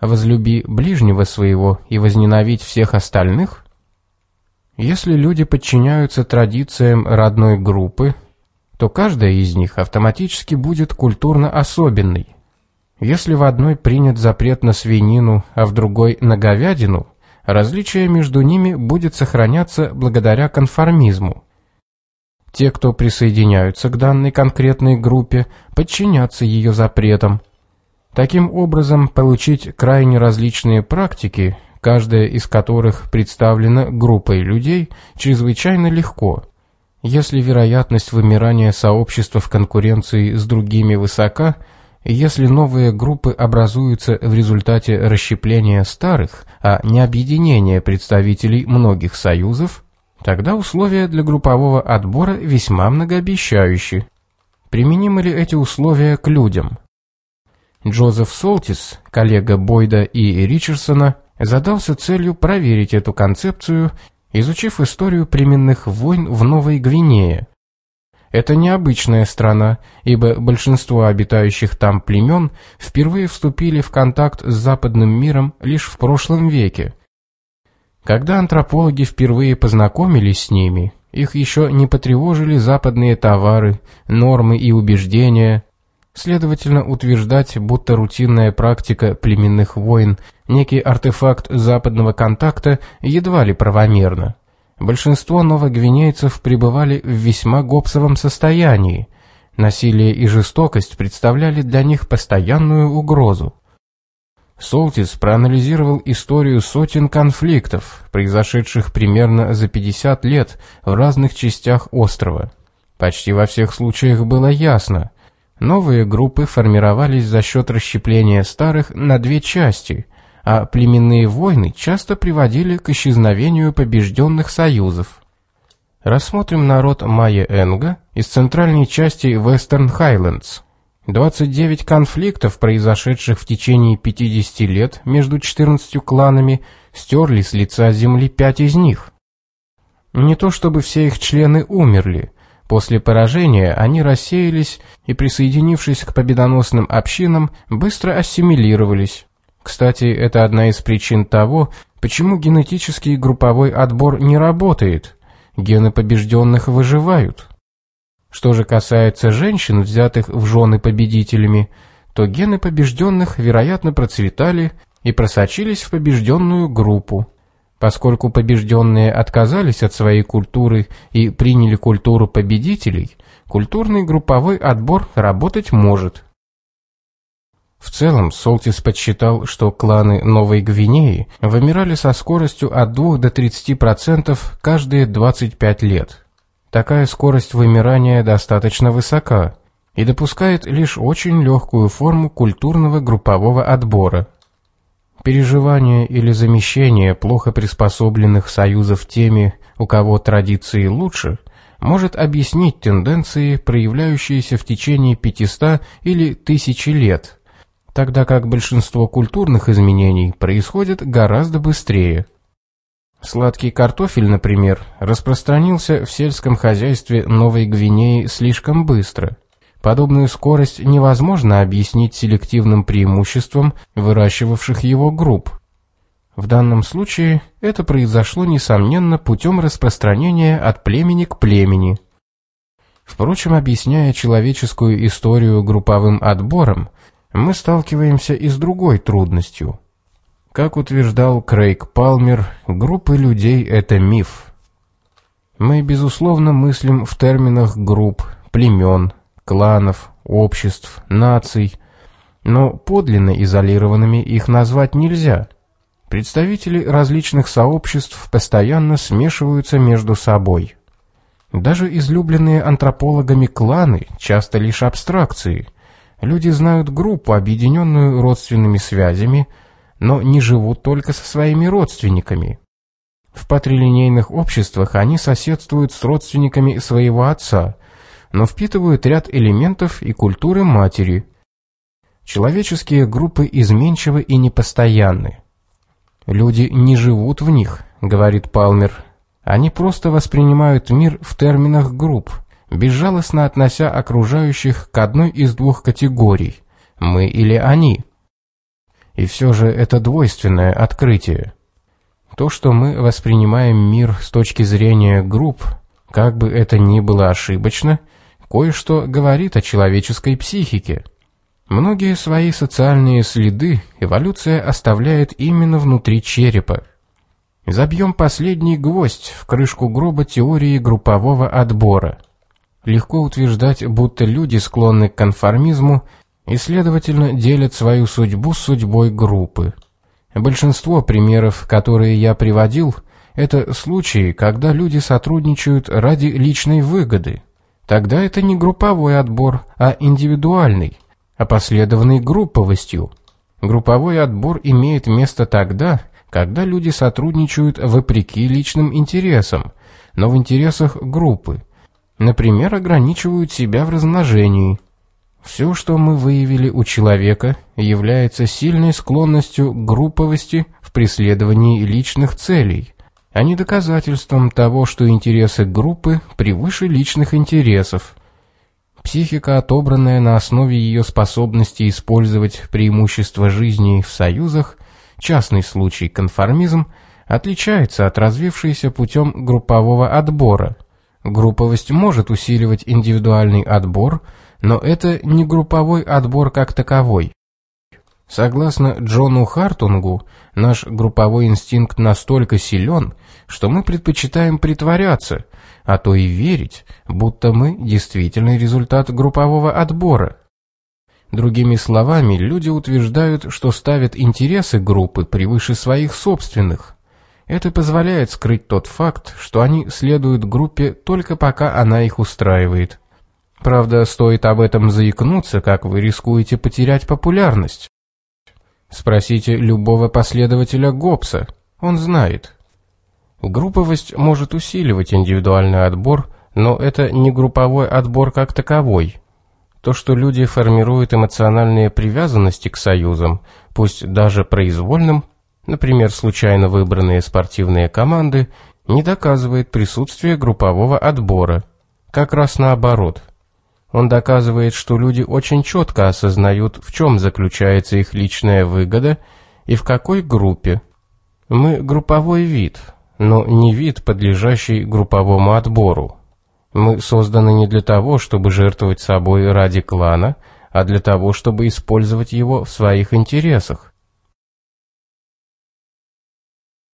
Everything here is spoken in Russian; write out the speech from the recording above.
«возлюби ближнего своего и возненавидь всех остальных»? Если люди подчиняются традициям родной группы, то каждая из них автоматически будет культурно особенной. Если в одной принят запрет на свинину, а в другой на говядину, различие между ними будет сохраняться благодаря конформизму. Те, кто присоединяются к данной конкретной группе, подчинятся ее запретам. Таким образом, получить крайне различные практики, каждая из которых представлена группой людей, чрезвычайно легко – если вероятность вымирания сообщества в конкуренции с другими высока, если новые группы образуются в результате расщепления старых, а не объединения представителей многих союзов, тогда условия для группового отбора весьма многообещающие. Применимы ли эти условия к людям? Джозеф Солтис, коллега Бойда и Ричардсона, задался целью проверить эту концепцию изучив историю племенных войн в Новой Гвинее. Это необычная страна, ибо большинство обитающих там племен впервые вступили в контакт с западным миром лишь в прошлом веке. Когда антропологи впервые познакомились с ними, их еще не потревожили западные товары, нормы и убеждения, Следовательно, утверждать, будто рутинная практика племенных войн – некий артефакт западного контакта, едва ли правомерно. Большинство новогвинейцев пребывали в весьма гопсовом состоянии. Насилие и жестокость представляли для них постоянную угрозу. Солтис проанализировал историю сотен конфликтов, произошедших примерно за 50 лет в разных частях острова. Почти во всех случаях было ясно – Новые группы формировались за счет расщепления старых на две части, а племенные войны часто приводили к исчезновению побежденных союзов. Рассмотрим народ Майя-Энга из центральной части Western Highlands. 29 конфликтов, произошедших в течение 50 лет между 14 кланами, стерли с лица земли пять из них. Не то чтобы все их члены умерли, После поражения они рассеялись и, присоединившись к победоносным общинам, быстро ассимилировались. Кстати, это одна из причин того, почему генетический групповой отбор не работает. Гены побежденных выживают. Что же касается женщин, взятых в жены победителями, то гены побежденных, вероятно, процветали и просочились в побежденную группу. Поскольку побежденные отказались от своей культуры и приняли культуру победителей, культурный групповой отбор работать может. В целом, Солтис подсчитал, что кланы Новой Гвинеи вымирали со скоростью от 2 до 30% каждые 25 лет. Такая скорость вымирания достаточно высока и допускает лишь очень легкую форму культурного группового отбора – Переживание или замещение плохо приспособленных союзов теми, у кого традиции лучше, может объяснить тенденции, проявляющиеся в течение 500 или 1000 лет, тогда как большинство культурных изменений происходит гораздо быстрее. Сладкий картофель, например, распространился в сельском хозяйстве Новой Гвинеи слишком быстро – Подобную скорость невозможно объяснить селективным преимуществом выращивавших его групп. В данном случае это произошло, несомненно, путем распространения от племени к племени. Впрочем, объясняя человеческую историю групповым отбором, мы сталкиваемся и с другой трудностью. Как утверждал Крейг Палмер, группы людей – это миф. Мы, безусловно, мыслим в терминах групп, племен, кланов, обществ, наций, но подлинно изолированными их назвать нельзя. Представители различных сообществ постоянно смешиваются между собой. Даже излюбленные антропологами кланы часто лишь абстракции. Люди знают группу, объединенную родственными связями, но не живут только со своими родственниками. В патрилинейных обществах они соседствуют с родственниками своего отца, но впитывают ряд элементов и культуры матери. Человеческие группы изменчивы и непостоянны. Люди не живут в них, говорит Палмер. Они просто воспринимают мир в терминах групп, безжалостно относя окружающих к одной из двух категорий – мы или они. И все же это двойственное открытие. То, что мы воспринимаем мир с точки зрения групп, как бы это ни было ошибочно, кое-что говорит о человеческой психике. Многие свои социальные следы эволюция оставляет именно внутри черепа. Забьем последний гвоздь в крышку гроба теории группового отбора. Легко утверждать, будто люди склонны к конформизму и, следовательно, делят свою судьбу с судьбой группы. Большинство примеров, которые я приводил, это случаи, когда люди сотрудничают ради личной выгоды. Тогда это не групповой отбор, а индивидуальный, опоследованный групповостью. Групповой отбор имеет место тогда, когда люди сотрудничают вопреки личным интересам, но в интересах группы. Например, ограничивают себя в размножении – все, что мы выявили у человека, является сильной склонностью к групповости в преследовании личных целей, а не доказательством того, что интересы группы превыше личных интересов. Психика, отобранная на основе ее способности использовать преимущества жизни в союзах, частный случай конформизм, отличается от развившейся путем группового отбора. Групповость может усиливать индивидуальный отбор – но это не групповой отбор как таковой. Согласно Джону Хартунгу, наш групповой инстинкт настолько силен, что мы предпочитаем притворяться, а то и верить, будто мы действительный результат группового отбора. Другими словами, люди утверждают, что ставят интересы группы превыше своих собственных. Это позволяет скрыть тот факт, что они следуют группе только пока она их устраивает. Правда, стоит об этом заикнуться, как вы рискуете потерять популярность. Спросите любого последователя Гоббса, он знает. Групповость может усиливать индивидуальный отбор, но это не групповой отбор как таковой. То, что люди формируют эмоциональные привязанности к союзам, пусть даже произвольным, например, случайно выбранные спортивные команды, не доказывает присутствие группового отбора. Как раз наоборот – он доказывает, что люди очень четко осознают, в чем заключается их личная выгода и в какой группе. Мы групповой вид, но не вид, подлежащий групповому отбору. Мы созданы не для того, чтобы жертвовать собой ради клана, а для того, чтобы использовать его в своих интересах.